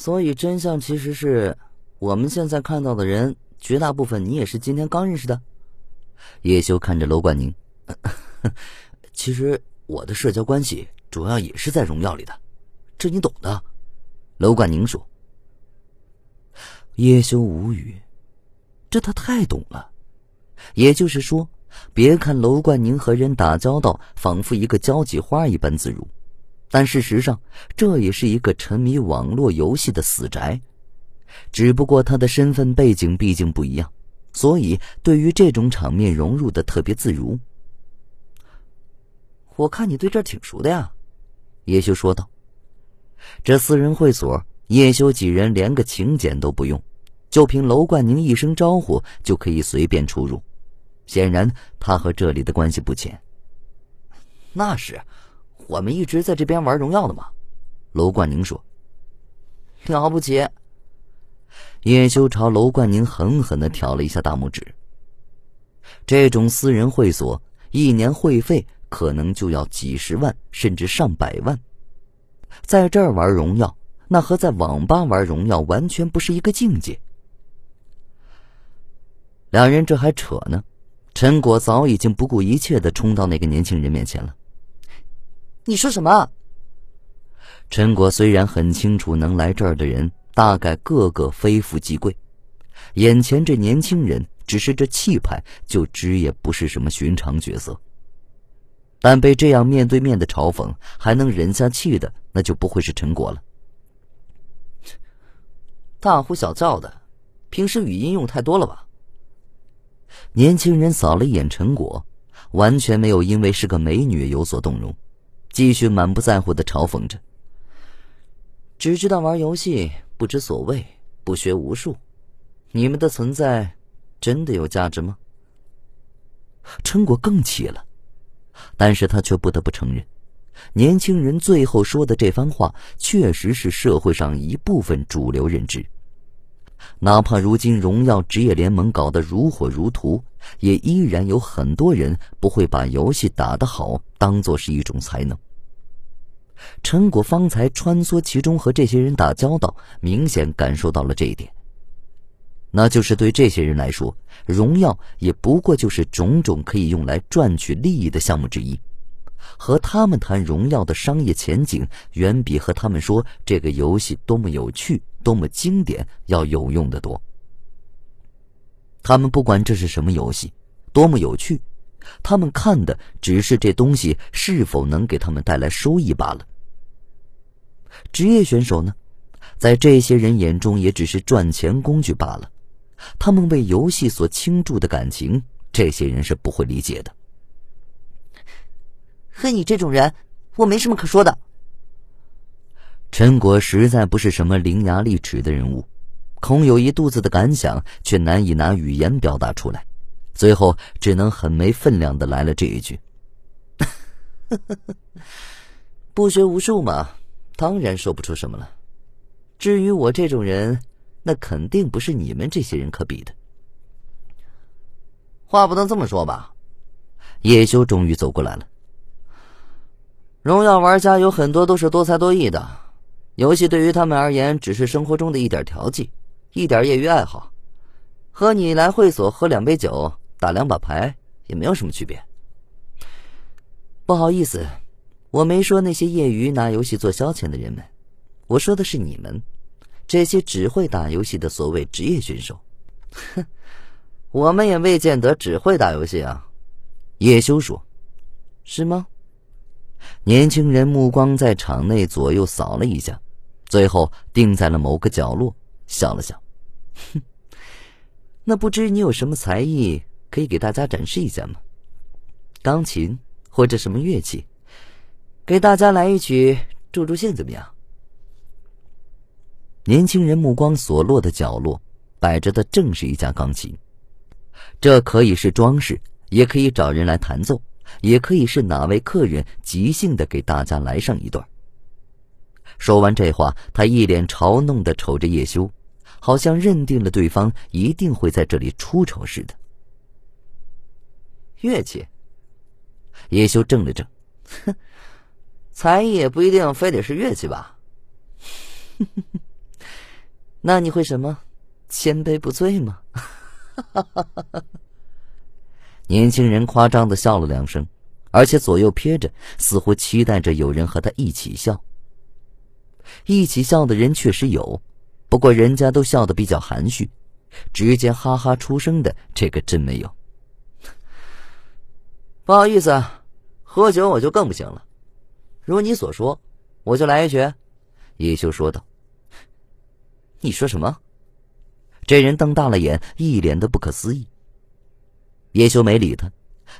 所以真相其实是，我们现在看到的人，绝大部分你也是今天刚认识的。叶修看着楼冠宁，其实我的社交关系主要也是在荣耀里的，这你懂的。楼冠宁说。叶修无语，这他太懂了。也就是说，别看楼冠宁和人打交道仿佛一个交际花一般自如，但事实上，这也是一个沉迷网络游戏的死宅。只不过他的身份背景毕竟不一样，所以对于这种场面融入的特别自如。我看你对这挺熟的呀，叶修说道。这私人会所，叶修几人连个请柬都不用。就凭楼冠宁一声招呼就可以随便出入，显然他和这里的关系不浅。那是，我们一直在这边玩荣耀的嘛。楼冠宁说：“了不起。”叶修朝楼冠宁狠狠的挑了一下大拇指。这种私人会所，一年会费可能就要几十万，甚至上百万。在这儿玩荣耀，那和在网吧玩荣耀完全不是一个境界。两人这还扯呢，陈果早已经不顾一切的冲到那个年轻人面前了。你说什么？陈果虽然很清楚能来这儿的人大概个个非富即贵，眼前这年轻人只是这气派就知也不是什么寻常角色。但被这样面对面的嘲讽还能忍下气的，那就不会是陈果了。大呼小叫的，平时语音用太多了吧？年轻人扫了一眼陈果，完全没有因为是个美女有所动容，继续满不在乎的嘲讽着：“只知道玩游戏，不知所谓，不学无术，你们的存在真的有价值吗？”陈果更气了，但是他却不得不承认，年轻人最后说的这番话确实是社会上一部分主流认知。哪怕如今荣耀职业联盟搞得如火如荼，也依然有很多人不会把游戏打得好当做是一种才能。陈果方才穿梭其中和这些人打交道，明显感受到了这一点。那就是对这些人来说，荣耀也不过就是种种可以用来赚取利益的项目之一。和他们谈荣耀的商业前景，远比和他们说这个游戏多么有趣、多么经典要有用的多。他们不管这是什么游戏，多么有趣，他们看的只是这东西是否能给他们带来收益罢了。职业选手呢，在这些人眼中也只是赚钱工具罢了。他们为游戏所倾注的感情，这些人是不会理解的。和你这种人，我没什么可说的。陈果实在不是什么伶牙俐齿的人物，空有一肚子的感想，却难以拿语言表达出来，最后只能很没分量的来了这一句：“不学无术嘛，当然说不出什么了。至于我这种人，那肯定不是你们这些人可比的。话不能这么说吧？”叶修终于走过来了。荣耀玩家有很多都是多才多艺的，游戏对于他们而言只是生活中的一点调剂，一点业余爱好，和你来会所喝两杯酒、打两把牌也没有什么区别。不好意思，我没说那些业余拿游戏做消遣的人们，我说的是你们，这些只会打游戏的所谓职业选手。哼，我们也未见得只会打游戏啊。叶修说：“是吗？”年轻人目光在场内左右扫了一下，最后定在了某个角落，笑了笑：“哼，那不知你有什么才艺可以给大家展示一下吗？钢琴或者什么乐器，给大家来一曲助助兴，怎么样？”年轻人目光所落的角落，摆着的正是一架钢琴，这可以是装饰，也可以找人来弹奏。也可以是哪位客人即兴的给大家来上一段。说完这话，他一脸嘲弄的瞅着叶修，好像认定了对方一定会在这里出丑似的。乐器。叶修怔了怔，哼，才艺也不一定非得是乐器吧？那你会什么？千杯不醉吗？年轻人夸张的笑了两声，而且左右瞥着，似乎期待着有人和他一起笑。一起笑的人确实有，不过人家都笑得比较含蓄，直接哈哈出声的这个真没有。不好意思，喝酒我就更不行了。如你所说，我就来一局。”叶修说道。“你说什么？”这人瞪大了眼，一脸的不可思议。叶修没理他，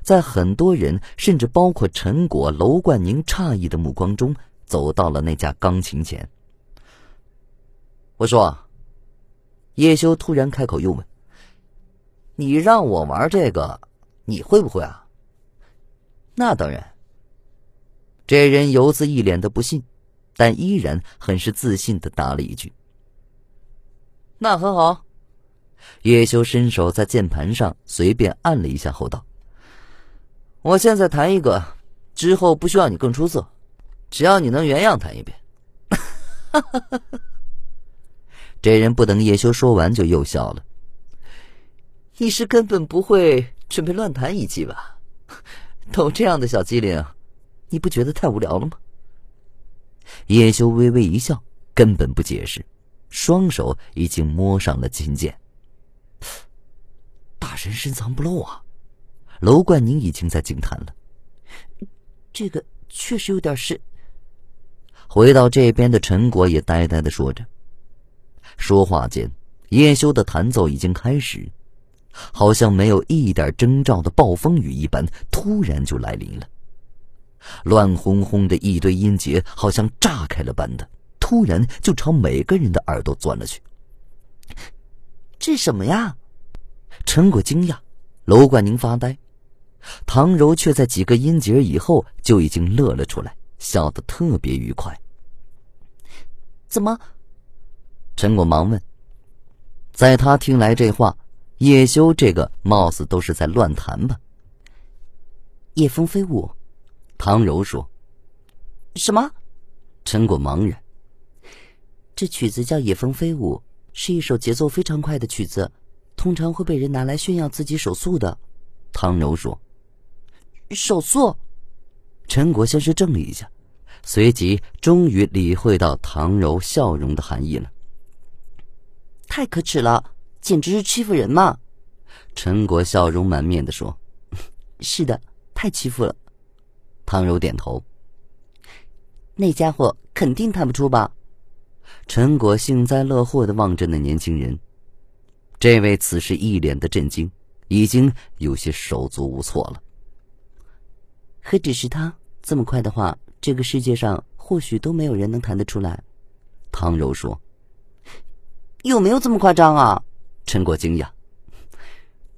在很多人，甚至包括陈果、楼冠宁诧异的目光中，走到了那架钢琴前。我说：“叶修突然开口又问：‘你让我玩这个，你会不会啊？’那当然。”这人犹自一脸的不信，但依然很是自信的答了一句：“那很好。”叶修伸手在键盘上随便按了一下，后道：“我现在弹一个，之后不需要你更出色，只要你能原样弹一遍。”这人不等叶修说完，就又笑了：“你是根本不会准备乱弹一记吧？都这样的小机灵，你不觉得太无聊了吗？”叶修微微一笑，根本不解释，双手已经摸上了琴键。大神深藏不露啊！楼冠宁已经在惊叹了。这个确实有点事。回到这边的陈果也呆呆的说着。说话间，叶修的弹奏已经开始，好像没有一点征兆的暴风雨一般，突然就来临了。乱哄哄的一堆音节，好像炸开了般的，突然就朝每个人的耳朵钻了去。这什么呀？陈果惊讶，楼冠宁发呆，唐柔却在几个音节以后就已经乐了出来，笑得特别愉快。怎么？陈果忙问。在他听来，这话叶修这个貌似都是在乱弹吧？夜风飞舞，唐柔说。什么？陈果茫然。这曲子叫《野风飞舞》，是一首节奏非常快的曲子。通常会被人拿来炫耀自己手速的，唐柔说：“手速。”陈国先是怔了一下，随即终于理会到唐柔笑容的含义了。太可耻了，简直是欺负人嘛！陈国笑容满面的说：“ 是的，太欺负了。”唐柔点头。那家伙肯定弹不出吧？陈果幸灾乐祸的望着那年轻人。这位此时一脸的震惊，已经有些手足无措了。何止是他这么快的话，这个世界上或许都没有人能弹得出来。唐柔说：“有没有这么夸张啊？”陈果惊讶：“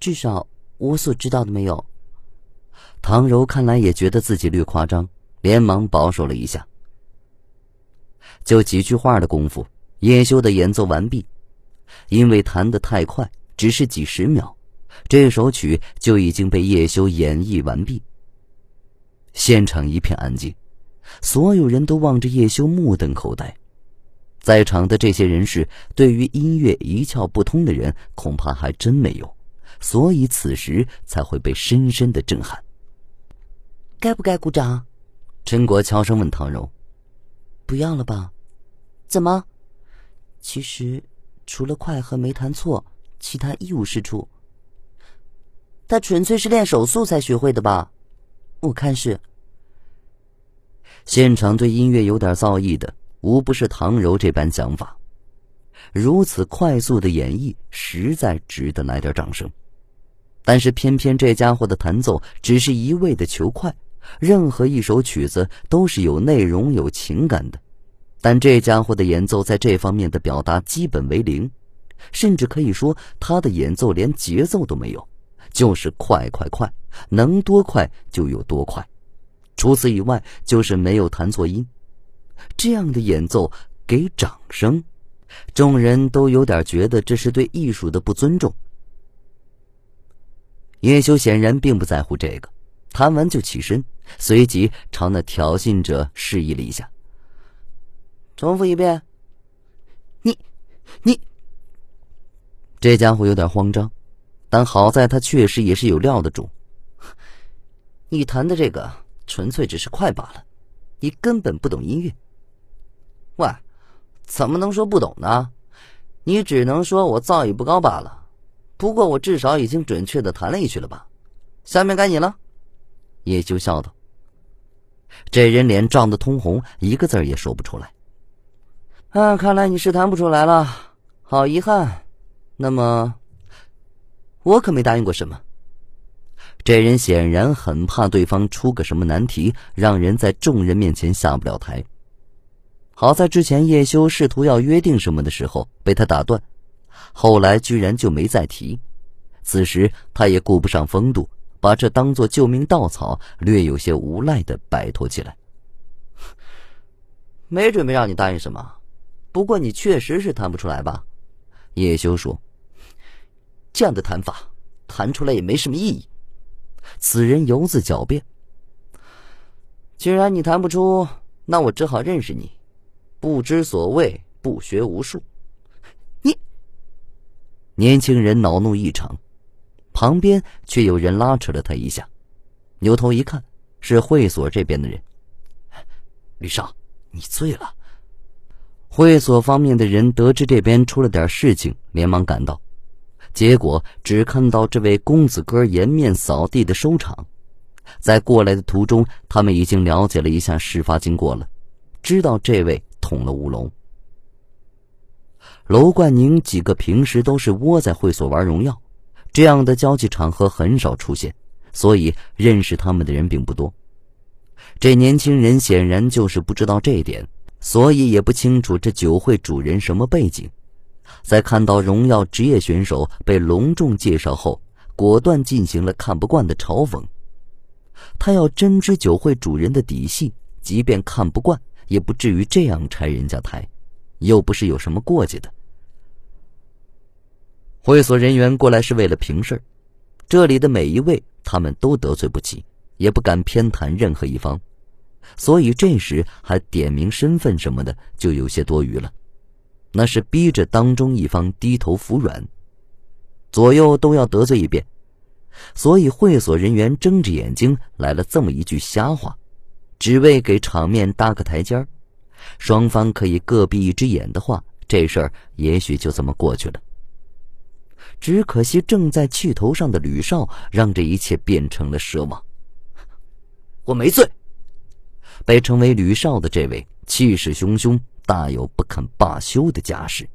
至少我所知道的没有。”唐柔看来也觉得自己略夸张，连忙保守了一下。就几句话的功夫，叶修的演奏完毕。因为弹得太快，只是几十秒，这首曲就已经被叶修演绎完毕。现场一片安静，所有人都望着叶修，目瞪口呆。在场的这些人士，对于音乐一窍不通的人，恐怕还真没有，所以此时才会被深深的震撼。该不该鼓掌？陈国悄声问唐柔：“不要了吧？怎么？其实……”除了快和没弹错，其他一无是处。他纯粹是练手速才学会的吧？我看是。现场对音乐有点造诣的，无不是唐柔这般想法。如此快速的演绎，实在值得来点掌声。但是偏偏这家伙的弹奏只是一味的求快，任何一首曲子都是有内容、有情感的。但这家伙的演奏在这方面的表达基本为零，甚至可以说他的演奏连节奏都没有，就是快快快，能多快就有多快。除此以外，就是没有弹错音。这样的演奏给掌声，众人都有点觉得这是对艺术的不尊重。叶修显然并不在乎这个，弹完就起身，随即朝那挑衅者示意了一下。重复一遍。你，你这家伙有点慌张，但好在他确实也是有料的主。你弹的这个纯粹只是快罢了，你根本不懂音乐。喂，怎么能说不懂呢？你只能说我造诣不高罢了。不过我至少已经准确的弹了一曲了吧？下面该你了。叶修笑道。这人脸涨得通红，一个字也说不出来。啊，看来你是弹不出来了，好遗憾。那么，我可没答应过什么。这人显然很怕对方出个什么难题，让人在众人面前下不了台。好在之前叶修试图要约定什么的时候被他打断，后来居然就没再提。此时他也顾不上风度，把这当做救命稻草，略有些无赖的摆脱起来。没准备让你答应什么，不过你确实是弹不出来吧？叶修说：“这样的弹法，弹出来也没什么意义。”此人犹自狡辩：“既然你弹不出，那我只好认识你。不知所谓，不学无术。”你，年轻人恼怒异常，旁边却有人拉扯了他一下，扭头一看，是会所这边的人。吕少，你醉了。会所方面的人得知这边出了点事情，连忙赶到。结果只看到这位公子哥颜面扫地的收场，在过来的途中，他们已经了解了一下事发经过了，知道这位捅了乌龙。楼冠宁几个平时都是窝在会所玩荣耀，这样的交际场合很少出现，所以认识他们的人并不多。这年轻人显然就是不知道这一点，所以也不清楚这酒会主人什么背景。在看到荣耀职业选手被隆重介绍后，果断进行了看不惯的嘲讽。他要真知酒会主人的底细，即便看不惯，也不至于这样拆人家台，又不是有什么过节的。会所人员过来是为了平事这里的每一位他们都得罪不起，也不敢偏袒任何一方，所以这时还点名身份什么的，就有些多余了。那是逼着当中一方低头服软，左右都要得罪一遍，所以会所人员睁着眼睛来了这么一句瞎话，只为给场面搭个台阶儿。双方可以各闭一只眼的话，这事儿也许就这么过去了。只可惜正在气头上的吕少，让这一切变成了奢望。我没罪。被称为吕少的这位气势汹汹。大有不肯罢休的架势。